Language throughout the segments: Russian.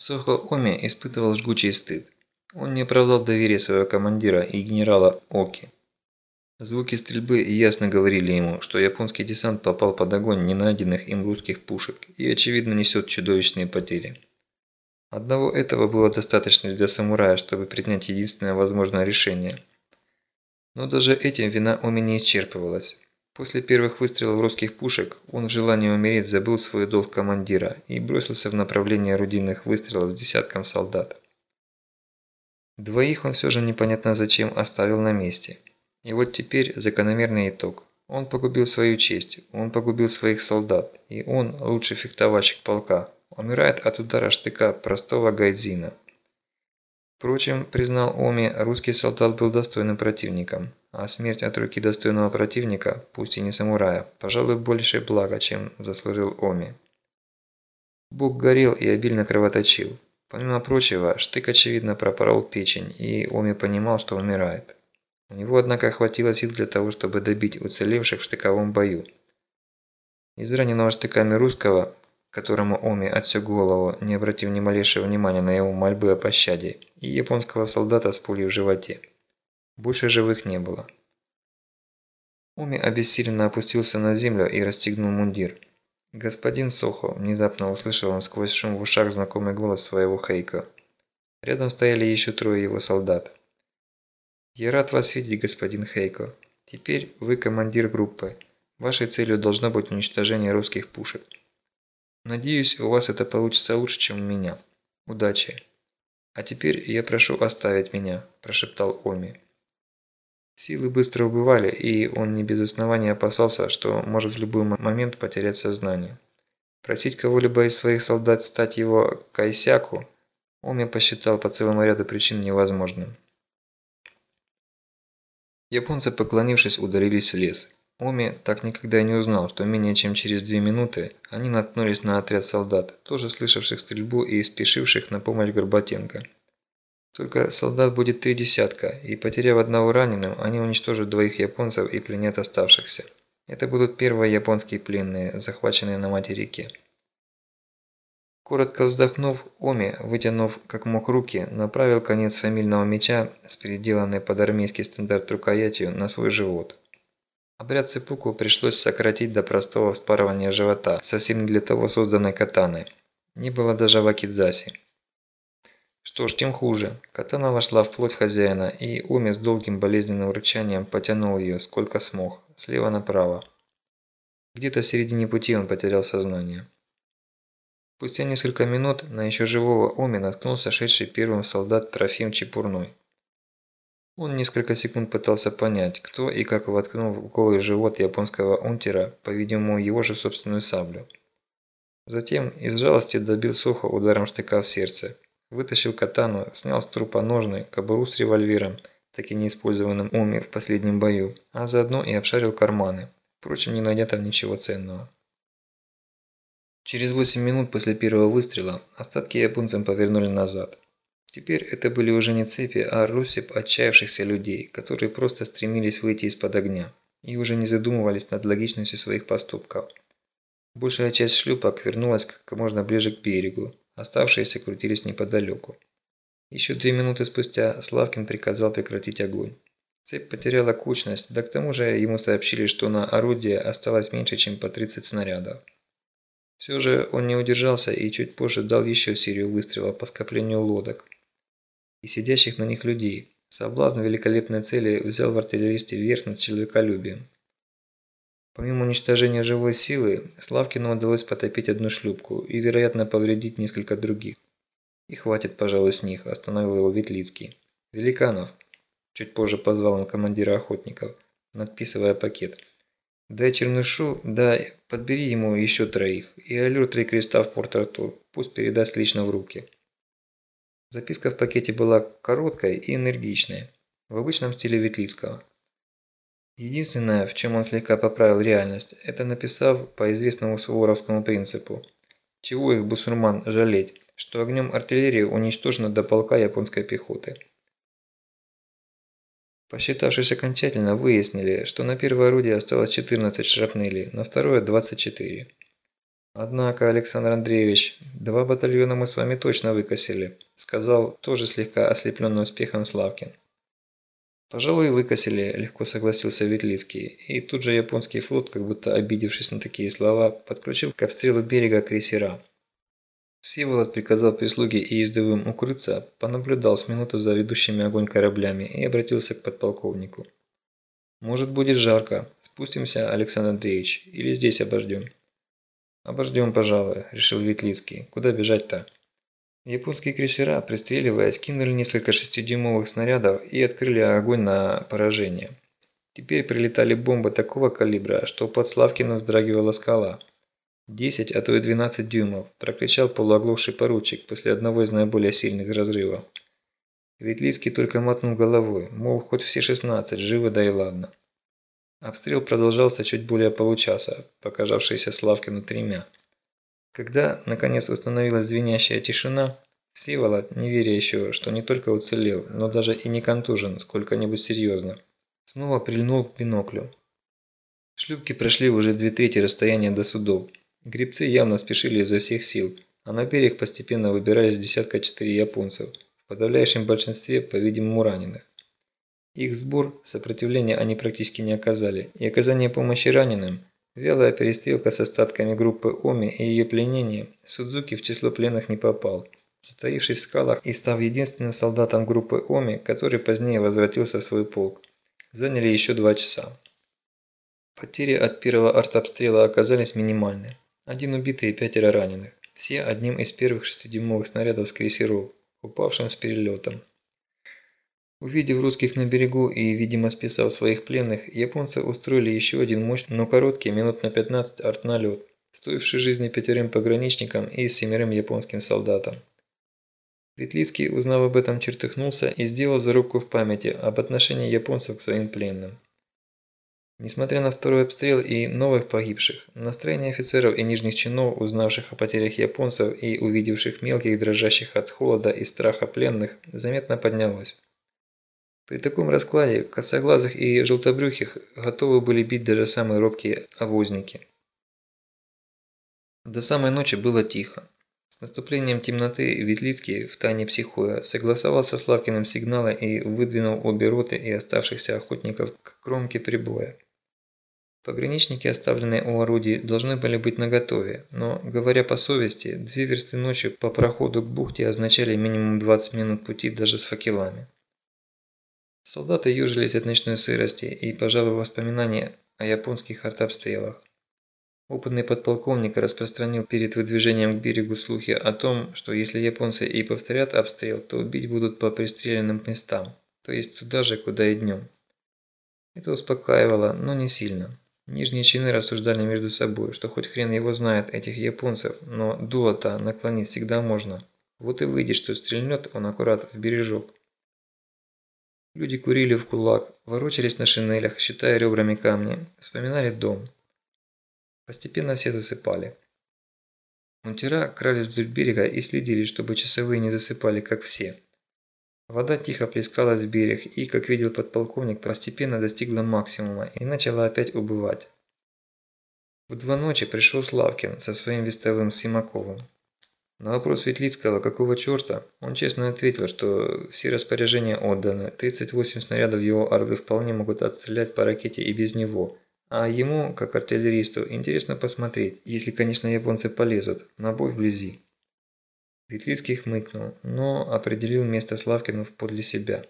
Сохо Оми испытывал жгучий стыд. Он не оправдал доверия своего командира и генерала Оки. Звуки стрельбы ясно говорили ему, что японский десант попал под огонь ненайденных им русских пушек и очевидно несет чудовищные потери. Одного этого было достаточно для самурая, чтобы принять единственное возможное решение. Но даже этим вина Оми не исчерпывалась. После первых выстрелов русских пушек он в желании умереть забыл свой долг командира и бросился в направлении орудийных выстрелов с десятком солдат. Двоих он все же непонятно зачем оставил на месте. И вот теперь закономерный итог. Он погубил свою честь, он погубил своих солдат, и он, лучший фехтовальщик полка, умирает от удара штыка простого гайдзина. Впрочем, признал Оми, русский солдат был достойным противником, а смерть от руки достойного противника, пусть и не самурая, пожалуй, больше блага, чем заслужил Оми. Бог горел и обильно кровоточил. Помимо прочего, штык очевидно пропорол печень, и Оми понимал, что умирает. У него, однако, хватило сил для того, чтобы добить уцелевших в штыковом бою. Из раненого штыками русского которому Оми отсек голову, не обратив ни малейшего внимания на его мольбы о пощаде, и японского солдата с пулей в животе. Больше живых не было. Оми обессиленно опустился на землю и расстегнул мундир. «Господин Сохо», – внезапно услышал он сквозь шум в ушах знакомый голос своего Хейка. Рядом стояли еще трое его солдат. «Я рад вас видеть, господин Хейко. Теперь вы командир группы. Вашей целью должно быть уничтожение русских пушек. Надеюсь, у вас это получится лучше, чем у меня. Удачи. А теперь я прошу оставить меня, прошептал Оми. Силы быстро убывали, и он не без основания опасался, что может в любой момент потерять сознание. Просить кого-либо из своих солдат стать его кайсяку, Оми посчитал по целому ряду причин невозможным. Японцы, поклонившись, удалились в лес. Оми так никогда и не узнал, что менее чем через две минуты они наткнулись на отряд солдат, тоже слышавших стрельбу и спешивших на помощь Горбатенко. Только солдат будет три десятка, и потеряв одного раненым, они уничтожат двоих японцев и пленят оставшихся. Это будут первые японские пленные, захваченные на материке. Коротко вздохнув, Оми, вытянув как мог руки, направил конец фамильного меча с переделанной под армейский стандарт рукоятью на свой живот. Обряд цепуку пришлось сократить до простого вспарывания живота, совсем не для того созданной катаной. Не было даже вакидзаси. Что ж, тем хуже. Катана вошла в плоть хозяина, и Уми с долгим болезненным рычанием потянул ее, сколько смог, слева направо. Где-то в середине пути он потерял сознание. Спустя несколько минут на еще живого Оми наткнулся шедший первым солдат Трофим Чепурной. Он несколько секунд пытался понять, кто и как воткнул в голый живот японского унтера, по-видимому, его же собственную саблю. Затем из жалости добил Сухо ударом штыка в сердце. Вытащил катану, снял с трупа ножны, кобуру с револьвером, так и не использованным в последнем бою, а заодно и обшарил карманы, впрочем, не найдя там ничего ценного. Через 8 минут после первого выстрела остатки японцам повернули назад. Теперь это были уже не цепи, а россыпь отчаявшихся людей, которые просто стремились выйти из-под огня и уже не задумывались над логичностью своих поступков. Большая часть шлюпок вернулась как можно ближе к берегу, оставшиеся крутились неподалеку. Еще две минуты спустя Славкин приказал прекратить огонь. Цепь потеряла кучность, да к тому же ему сообщили, что на орудие осталось меньше, чем по 30 снарядов. Все же он не удержался и чуть позже дал еще серию выстрелов по скоплению лодок, и сидящих на них людей. Соблазн великолепной цели взял в артиллеристе верх над человеколюбием. Помимо уничтожения живой силы, Славкину удалось потопить одну шлюпку и, вероятно, повредить несколько других. И хватит, пожалуй, с них, остановил его Ветлицкий. Великанов, чуть позже позвал он командира охотников, надписывая пакет. Дай чернышу, да подбери ему еще троих, и аллюр три креста в Порт-Артур, пусть передаст лично в руки. Записка в пакете была короткой и энергичной, в обычном стиле Ветлицкого. Единственное, в чем он слегка поправил реальность, это написав по известному суворовскому принципу «Чего их, бусурман, жалеть, что огнем артиллерии уничтожено до полка японской пехоты». Посчитавшись окончательно, выяснили, что на первое орудие осталось 14 шрапнелей, на второе 24. Однако, Александр Андреевич, два батальона мы с вами точно выкосили, сказал тоже слегка ослепленный успехом Славкин. Пожалуй, выкосили, легко согласился Ветлицкий, и тут же японский флот, как будто обидевшись на такие слова, подключил к обстрелу берега крейсера. Всеволод приказал прислуге и ездовым укрыться, понаблюдал с минуту за ведущими огонь кораблями и обратился к подполковнику. «Может, будет жарко. Спустимся, Александр Андреевич, или здесь обождем?» «Обождем, пожалуй», – решил Ветлицкий. «Куда бежать-то?» Японские крейсера, пристреливаясь, кинули несколько шестидюймовых снарядов и открыли огонь на поражение. Теперь прилетали бомбы такого калибра, что под Славкиным вздрагивала скала. «Десять, а то и двенадцать дюймов», – прокричал полуоглохший поручик после одного из наиболее сильных разрывов. Ветлицкий только мотнул головой, мол, хоть все шестнадцать, живо да и ладно. Обстрел продолжался чуть более получаса, показавшийся Славкину тремя. Когда, наконец, установилась звенящая тишина, Всеволод, не веря еще, что не только уцелел, но даже и не контужен сколько-нибудь серьезно, снова прильнул к биноклю. Шлюпки прошли уже две трети расстояния до судов, Гребцы явно спешили изо всех сил, а на берег постепенно выбирались десятка четыре японцев, в подавляющем большинстве, по-видимому, раненых. Их сбор, сопротивления они практически не оказали, и оказание помощи раненым, вялая перестрелка с остатками группы Оми и ее пленение, Судзуки в число пленных не попал, затаившись в скалах и став единственным солдатом группы Оми, который позднее возвратился в свой полк. Заняли еще два часа. Потери от первого артобстрела оказались минимальны. Один убитый и пятеро раненых. Все одним из первых шестидюймовых снарядов с крейсеров, упавшим с перелетом. Увидев русских на берегу и, видимо, списав своих пленных, японцы устроили еще один мощный, но короткий, минут на 15 артналет, стоивший жизни пятерым пограничникам и семерым японским солдатам. Ветлицкий, узнав об этом, чертыхнулся и сделал зарубку в памяти об отношении японцев к своим пленным. Несмотря на второй обстрел и новых погибших, настроение офицеров и нижних чинов, узнавших о потерях японцев и увидевших мелких, дрожащих от холода и страха пленных, заметно поднялось. При таком раскладе косоглазых и желтобрюхих готовы были бить даже самые робкие овозники. До самой ночи было тихо. С наступлением темноты Ветлицкий, втайне психуя, согласовал со Славкиным сигналы и выдвинул обе роты и оставшихся охотников к кромке прибоя. Пограничники, оставленные у орудий, должны были быть наготове, но, говоря по совести, две версты ночи по проходу к бухте означали минимум 20 минут пути даже с факелами. Солдаты южились от ночной сырости и, пожалуй, воспоминания о японских артобстрелах. Опытный подполковник распространил перед выдвижением к берегу слухи о том, что если японцы и повторят обстрел, то убить будут по пристреленным местам, то есть туда же, куда и днем. Это успокаивало, но не сильно. Нижние чины рассуждали между собой, что хоть хрен его знает этих японцев, но дуло-то наклонить всегда можно. Вот и выйдет, что стрельнет он аккурат в бережок. Люди курили в кулак, ворочались на шинелях, считая ребрами камни, вспоминали дом. Постепенно все засыпали. Унтера крались вдоль берега и следили, чтобы часовые не засыпали, как все. Вода тихо плескалась в берег и, как видел подполковник, постепенно достигла максимума и начала опять убывать. В два ночи пришел Славкин со своим вестовым Симаковым. На вопрос Ветлицкого, какого черта, он честно ответил, что все распоряжения отданы, 38 снарядов его орлы вполне могут отстрелять по ракете и без него, а ему, как артиллеристу, интересно посмотреть, если, конечно, японцы полезут, на бой вблизи. Ветлицкий хмыкнул, но определил место Славкину подле себя.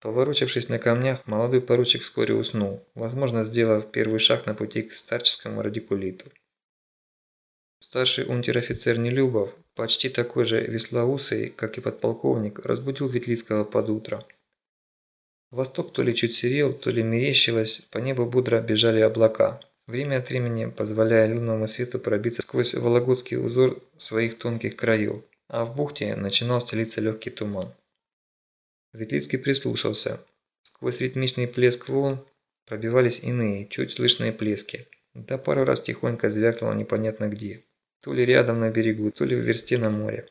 Поворочившись на камнях, молодой поручик вскоре уснул, возможно, сделав первый шаг на пути к старческому радикулиту. Старший унтер-офицер Нелюбов, почти такой же веслоусый, как и подполковник, разбудил Ветлицкого под утро. Восток то ли чуть серел, то ли мерещилось, по небу бодро бежали облака, время от времени позволяя лунному свету пробиться сквозь вологодский узор своих тонких краев, а в бухте начинал стелиться легкий туман. Ветлицкий прислушался. Сквозь ритмичный плеск волн пробивались иные, чуть слышные плески. Да пару раз тихонько звякнуло непонятно где. То ли рядом на берегу, то ли в версте на море.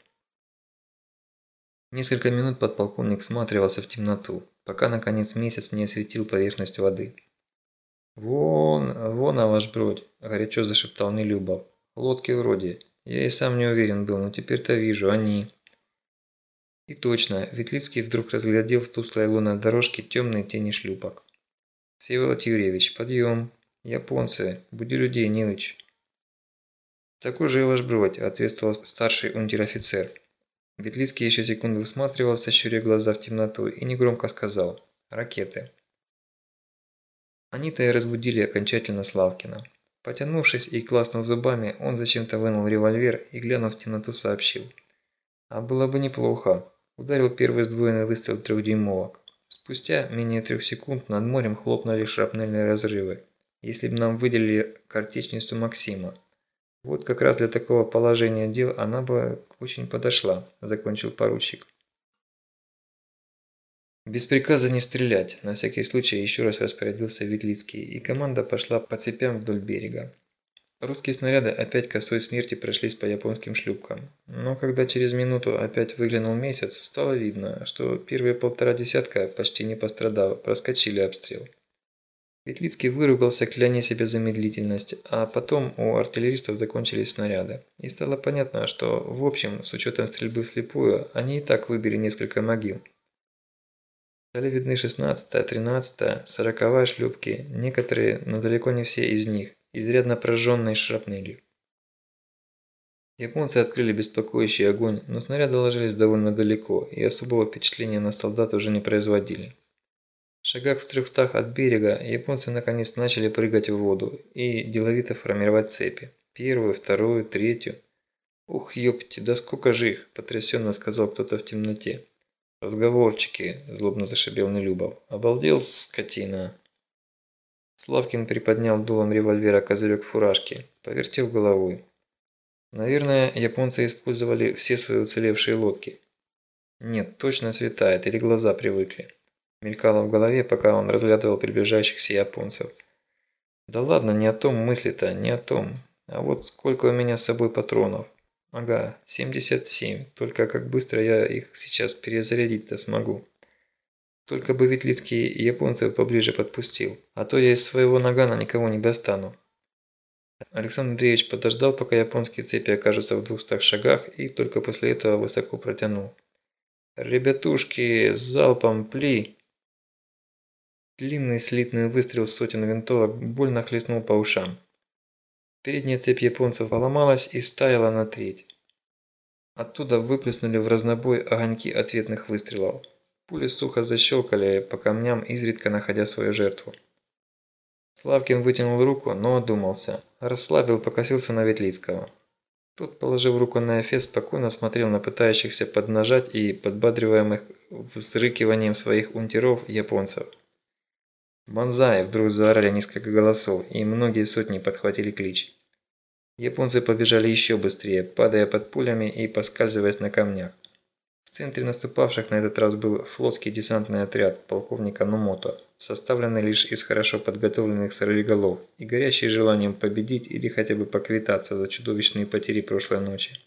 Несколько минут подполковник всматривался в темноту, пока наконец месяц не осветил поверхность воды. «Вон, вон, а ваш бродь!» – горячо зашептал Нелюбов. Лодки вроде. Я и сам не уверен был, но теперь-то вижу, они. И точно, Ветлицкий вдруг разглядел в тусклой лунной дорожке темные тени шлюпок. «Всеволод Юрьевич, подъем! Японцы, буди людей, Нилыч!» «Такой же и ваш бродь», – ответствовал старший унтер-офицер. Ветлицкий еще секунду всматривался, щуря глаза в темноту, и негромко сказал «Ракеты». Они-то и разбудили окончательно Славкина. Потянувшись и класнув зубами, он зачем-то вынул револьвер и, глянув в темноту, сообщил. «А было бы неплохо». Ударил первый сдвоенный выстрел трехдюймовок. Спустя менее трех секунд над морем хлопнули шрапнельные разрывы. Если бы нам выделили картечницу Максима. Вот как раз для такого положения дел она бы очень подошла, закончил поручик. Без приказа не стрелять, на всякий случай еще раз распорядился Ветлицкий, и команда пошла по цепям вдоль берега. Русские снаряды опять косой смерти прошлись по японским шлюпкам. Но когда через минуту опять выглянул месяц, стало видно, что первые полтора десятка, почти не пострадав, проскочили обстрел. Ветлицкий выругался, кляня себе за медлительность, а потом у артиллеристов закончились снаряды. И стало понятно, что, в общем, с учетом стрельбы вслепую, они и так выбили несколько могил. Стали видны 16-я, 13-я, 40-я шлюпки, некоторые, но далеко не все из них, изрядно прожженной шрапнелью. Японцы открыли беспокоящий огонь, но снаряды ложились довольно далеко и особого впечатления на солдат уже не производили. Шагах в трехстах от берега японцы наконец начали прыгать в воду и деловито формировать цепи. Первую, вторую, третью. «Ух, ёпти, да сколько же их!» – потрясенно сказал кто-то в темноте. «Разговорчики!» – злобно зашибел Нелюбов. «Обалдел, скотина!» Славкин приподнял дулом револьвера козырек фуражки, повертел головой. Наверное, японцы использовали все свои уцелевшие лодки. Нет, точно светает, или глаза привыкли мелькало в голове, пока он разглядывал приближающихся японцев. Да ладно, не о том мысли-то, не о том. А вот сколько у меня с собой патронов? Ага, 77. Только как быстро я их сейчас перезарядить-то смогу. Только бы Ветлицкий японцев поближе подпустил, а то я из своего нагана никого не достану. Александр Андреевич подождал, пока японские цепи окажутся в двухстах шагах, и только после этого высоко протянул. «Ребятушки, залпом пли!» Длинный слитный выстрел сотен винтовок больно хлестнул по ушам. Передняя цепь японцев поломалась и стаяла на треть. Оттуда выплеснули в разнобой огоньки ответных выстрелов. Пули сухо защелкали по камням, изредка находя свою жертву. Славкин вытянул руку, но одумался. Расслабил, покосился на Ветлицкого. Тот, положив руку на эфес, спокойно смотрел на пытающихся поднажать и подбадриваемых взрыкиванием своих унтеров японцев. «Бонзай!» – вдруг заорали несколько голосов, и многие сотни подхватили клич. Японцы побежали еще быстрее, падая под пулями и поскальзываясь на камнях. В центре наступавших на этот раз был флотский десантный отряд полковника Нумото, составленный лишь из хорошо подготовленных сорвиголов и горящий желанием победить или хотя бы поквитаться за чудовищные потери прошлой ночи.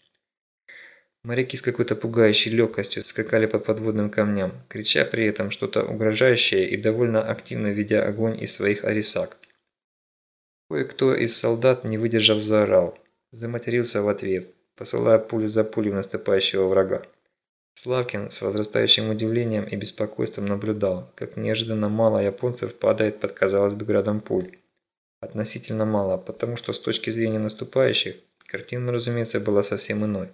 Моряки с какой-то пугающей легкостью скакали по подводным камням, крича при этом что-то угрожающее и довольно активно ведя огонь из своих арисак. Кое-кто из солдат, не выдержав, заорал, заматерился в ответ, посылая пулю за пулю наступающего врага. Славкин с возрастающим удивлением и беспокойством наблюдал, как неожиданно мало японцев падает под, казалось бы, градом пуль. Относительно мало, потому что с точки зрения наступающих, картина, разумеется, была совсем иной.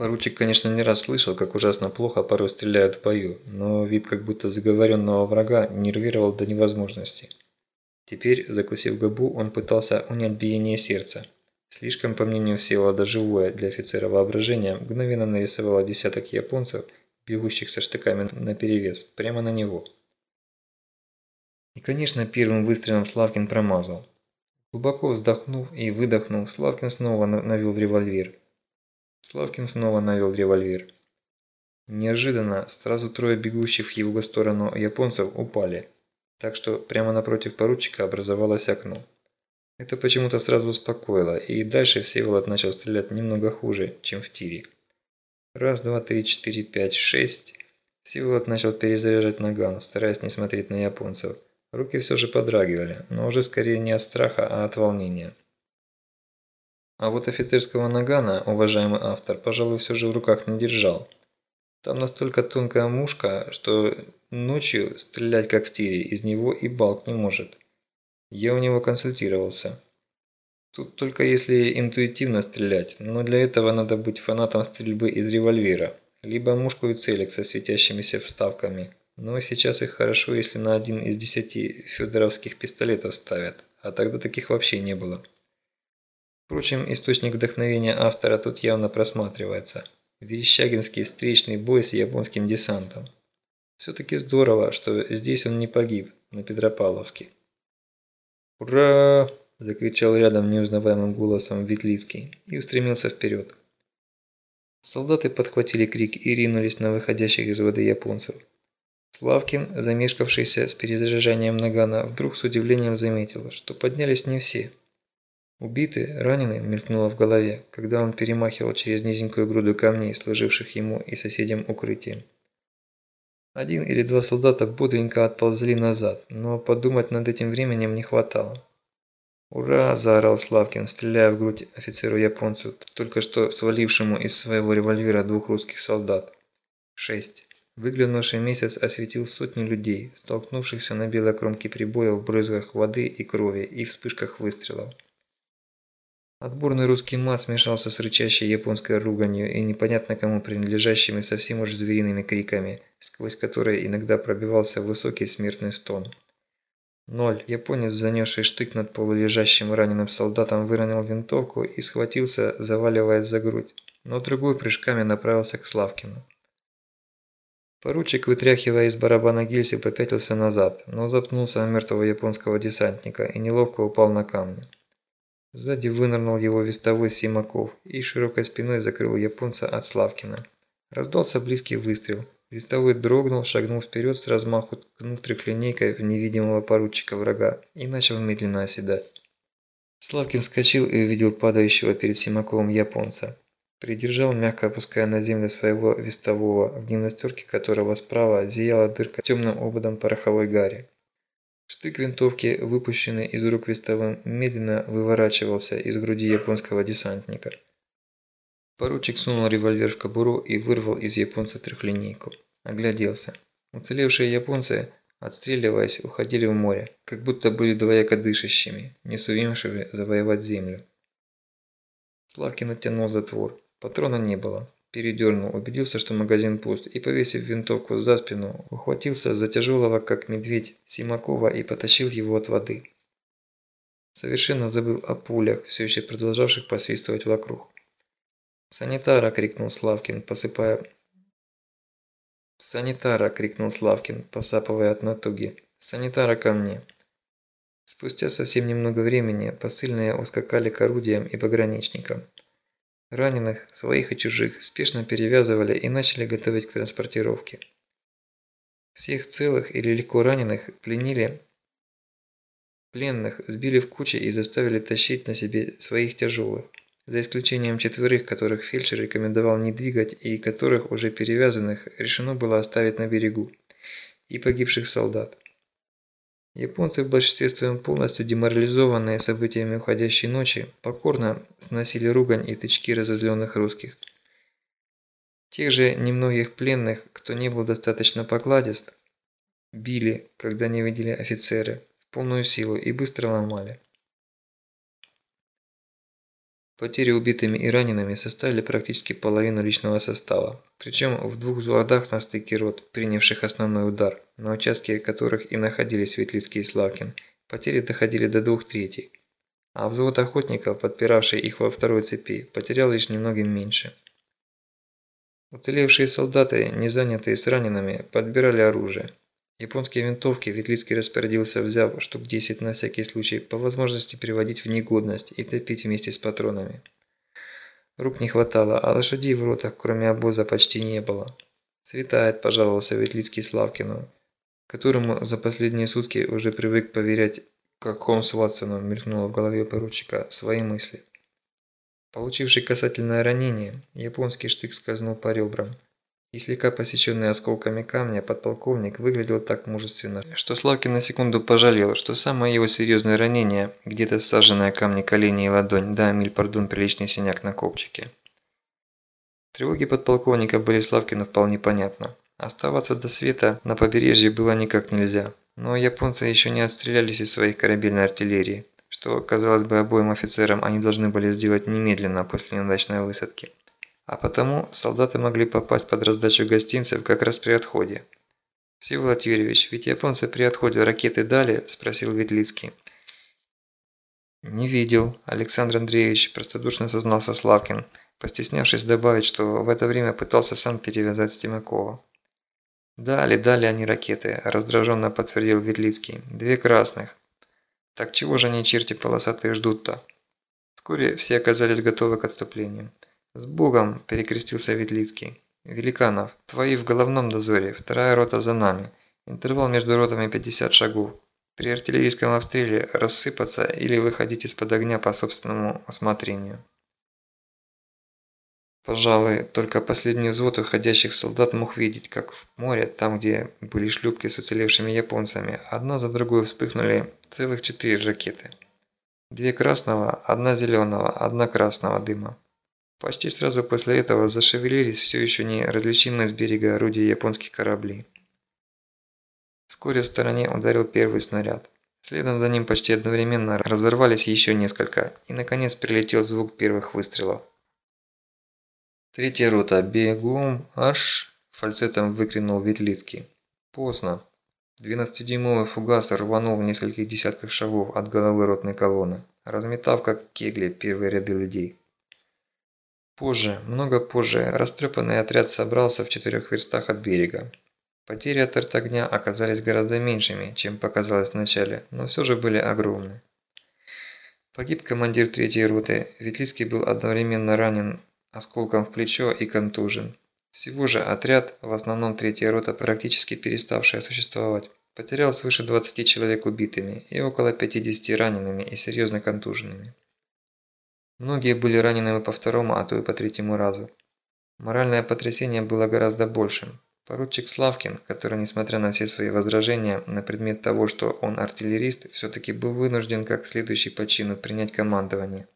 Поручик, конечно, не раз слышал, как ужасно плохо порой стреляют в бою, но вид как будто заговоренного врага нервировал до невозможности. Теперь, закусив губу, он пытался унять биение сердца. Слишком, по мнению Всеволода, живое для офицера воображение мгновенно нарисовало десяток японцев, бегущих со штыками наперевес, прямо на него. И, конечно, первым выстрелом Славкин промазал. Глубоко вздохнув и выдохнув, Славкин снова навел револьвер. Славкин снова навел револьвер. Неожиданно сразу трое бегущих в его сторону японцев упали, так что прямо напротив поручика образовалось окно. Это почему-то сразу успокоило, и дальше Всеволод начал стрелять немного хуже, чем в тире. Раз, два, три, четыре, пять, шесть. Всеволод начал перезаряжать наган, стараясь не смотреть на японцев. Руки все же подрагивали, но уже скорее не от страха, а от волнения. А вот офицерского нагана, уважаемый автор, пожалуй, все же в руках не держал. Там настолько тонкая мушка, что ночью стрелять как в тире из него и балк не может. Я у него консультировался. Тут только если интуитивно стрелять, но для этого надо быть фанатом стрельбы из револьвера, либо мушку и целик со светящимися вставками. Но сейчас их хорошо, если на один из десяти федоровских пистолетов ставят, а тогда таких вообще не было. Впрочем, источник вдохновения автора тут явно просматривается. Верещагинский встречный бой с японским десантом. Все-таки здорово, что здесь он не погиб, на Петропавловске. «Ура!» – закричал рядом неузнаваемым голосом Ветлицкий и устремился вперед. Солдаты подхватили крик и ринулись на выходящих из воды японцев. Славкин, замешкавшийся с перезаряжанием нагана, вдруг с удивлением заметил, что поднялись не все. Убитый, раненый, мелькнуло в голове, когда он перемахивал через низенькую груду камней, служивших ему и соседям укрытием. Один или два солдата бодренько отползли назад, но подумать над этим временем не хватало. «Ура!» – заорал Славкин, стреляя в грудь офицеру-японцу, только что свалившему из своего револьвера двух русских солдат. Шесть. Выглянувший месяц осветил сотни людей, столкнувшихся на белой кромке прибоя в брызгах воды и крови и вспышках выстрелов. Отборный русский мат смешался с рычащей японской руганью и непонятно кому принадлежащими совсем уж звериными криками, сквозь которые иногда пробивался высокий смертный стон. Ноль. Японец, занесший штык над полулежащим раненым солдатом, выронил винтовку и схватился, заваливаясь за грудь, но другой прыжками направился к Славкину. Поручик, вытряхивая из барабана гильзы, попятился назад, но запнулся о мертвого японского десантника и неловко упал на камни. Сзади вынырнул его вестовой Симаков и широкой спиной закрыл японца от Славкина. Раздался близкий выстрел. Вестовой дрогнул, шагнул вперед с размаху, ткнув трехлинейкой в невидимого поручика врага и начал медленно оседать. Славкин вскочил и увидел падающего перед Симаковым японца. Придержал, мягко опуская на землю своего вестового, в гимнастерке которого справа зияла дырка темным ободом пороховой гари. Штык винтовки, выпущенный из рук вестовым, медленно выворачивался из груди японского десантника. Поручик сунул револьвер в кобуру и вырвал из японца трехлинейку. Огляделся. Уцелевшие японцы, отстреливаясь, уходили в море, как будто были двояко дышащими, не сумевшими завоевать землю. Славкин оттянул затвор. Патрона не было передернул, убедился, что магазин пуст, и, повесив винтовку за спину, ухватился за тяжелого, как медведь, Симакова и потащил его от воды. Совершенно забыл о пулях, все еще продолжавших посвистывать вокруг. «Санитара!» – крикнул Славкин, посыпая... «Санитара!» – крикнул Славкин, посапывая от натуги. «Санитара ко мне!» Спустя совсем немного времени посыльные ускакали к орудиям и пограничникам. Раненых, своих и чужих, спешно перевязывали и начали готовить к транспортировке. Всех целых или легко раненых пленили пленных, сбили в кучи и заставили тащить на себе своих тяжелых, за исключением четверых, которых фельдшер рекомендовал не двигать и которых, уже перевязанных, решено было оставить на берегу, и погибших солдат. Японцы в большинстве своем полностью деморализованные событиями уходящей ночи, покорно сносили ругань и тычки разозленных русских. Тех же немногих пленных, кто не был достаточно покладист, били, когда не видели офицеры, в полную силу и быстро ломали. Потери убитыми и ранеными составили практически половину личного состава, причем в двух взводах на стыке рот, принявших основной удар, на участке которых и находились Светлицкий и Славкин, потери доходили до двух третей. А взвод охотников, подпиравший их во второй цепи, потерял лишь немногим меньше. Уцелевшие солдаты, не занятые с ранеными, подбирали оружие, Японские винтовки Ветлицкий распорядился, взяв штук 10 на всякий случай, по возможности приводить в негодность и топить вместе с патронами. Рук не хватало, а лошадей в ротах, кроме обоза, почти не было. «Светает», – пожаловался Ветлицкий Славкину, которому за последние сутки уже привык поверять, как Холмс Ватсону мелькнуло в голове поручика, свои мысли. Получивший касательное ранение, японский штык скользнул по ребрам. И слегка посеченный осколками камня подполковник выглядел так мужественно, что Славкин на секунду пожалел, что самое его серьезное ранение, где-то саженное камни колени и ладонь, да, миль пардон, приличный синяк на копчике. Тревоги подполковника были Славкину вполне понятны. Оставаться до света на побережье было никак нельзя, но японцы еще не отстрелялись из своих корабельной артиллерии, что, казалось бы, обоим офицерам они должны были сделать немедленно после неудачной высадки. А потому солдаты могли попасть под раздачу гостинцев как раз при отходе. «Всеволод Юрьевич, ведь японцы при отходе ракеты дали?» – спросил Ветлицкий. «Не видел», – Александр Андреевич простодушно сознался Славкин, постеснявшись добавить, что в это время пытался сам перевязать Стимакова. «Дали, дали они ракеты», – раздраженно подтвердил Ветлицкий. «Две красных. Так чего же они черти полосатые ждут-то?» Вскоре все оказались готовы к отступлению. «С Богом!» – перекрестился Ветлицкий. «Великанов, твои в головном дозоре, вторая рота за нами. Интервал между ротами 50 шагов. При артиллерийском обстреле рассыпаться или выходить из-под огня по собственному усмотрению». Пожалуй, только последний взвод уходящих солдат мог видеть, как в море, там где были шлюпки с уцелевшими японцами, одна за другой вспыхнули целых четыре ракеты. Две красного, одна зеленого, одна красного дыма. Почти сразу после этого зашевелились все еще не различимые с берега орудия японских кораблей. Вскоре в стороне ударил первый снаряд. Следом за ним почти одновременно разорвались еще несколько, и наконец прилетел звук первых выстрелов. «Третья рота, бегом, аж!» – фальцетом выкрикнул Ветлицкий. Поздно. Двенадцатидюймовый фугас рванул в нескольких десятках шагов от головы ротной колонны, разметав как кегли первые ряды людей. Позже, много позже, растрепанный отряд собрался в четырех верстах от берега. Потери от артогня оказались гораздо меньшими, чем показалось вначале, но все же были огромны. Погиб командир третьей роты, Ветлицкий был одновременно ранен осколком в плечо и контужен. Всего же отряд, в основном третья рота, практически переставшая существовать, потерял свыше 20 человек убитыми и около 50 ранеными и серьезно контуженными. Многие были ранены по второму, а то и по третьему разу. Моральное потрясение было гораздо большим. Поручик Славкин, который, несмотря на все свои возражения на предмет того, что он артиллерист, все-таки был вынужден как следующий по чину принять командование.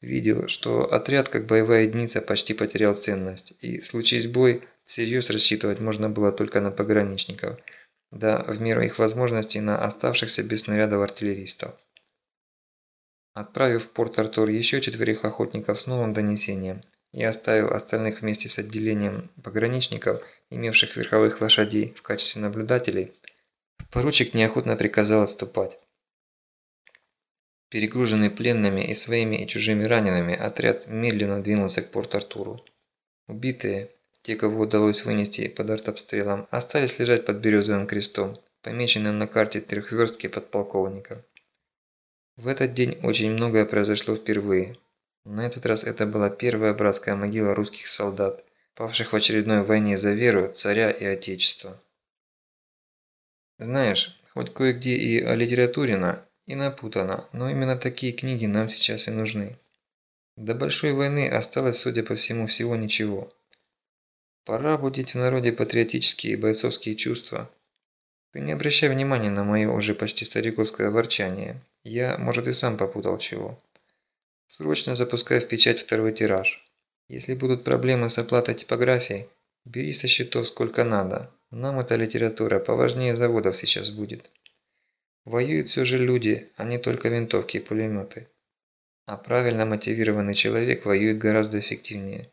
Видел, что отряд как боевая единица почти потерял ценность, и случись бой, всерьез рассчитывать можно было только на пограничников, да в меру их возможностей на оставшихся без снарядов артиллеристов. Отправив в Порт-Артур еще четверых охотников с новым донесением и оставив остальных вместе с отделением пограничников, имевших верховых лошадей в качестве наблюдателей, поручик неохотно приказал отступать. Перегруженный пленными и своими и чужими ранеными, отряд медленно двинулся к Порт-Артуру. Убитые, те, кого удалось вынести под артобстрелом, остались лежать под березовым крестом, помеченным на карте трехверстки подполковника. В этот день очень многое произошло впервые. На этот раз это была первая братская могила русских солдат, павших в очередной войне за веру, царя и отечество. Знаешь, хоть кое-где и о литературина, и напутано, но именно такие книги нам сейчас и нужны. До большой войны осталось, судя по всему, всего ничего. Пора будить в народе патриотические и бойцовские чувства. Ты не обращай внимания на мое уже почти стариковское ворчание. Я, может, и сам попутал чего. Срочно запускай в печать второй тираж. Если будут проблемы с оплатой типографии, бери со счетов сколько надо. Нам эта литература поважнее заводов сейчас будет. Воюют все же люди, а не только винтовки и пулеметы. А правильно мотивированный человек воюет гораздо эффективнее.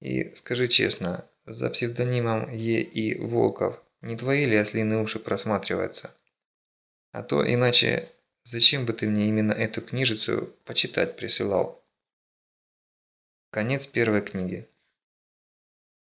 И скажи честно, за псевдонимом Е. И. Волков не твои ли ослиные уши просматриваются? А то иначе Зачем бы ты мне именно эту книжицу почитать присылал? Конец первой книги.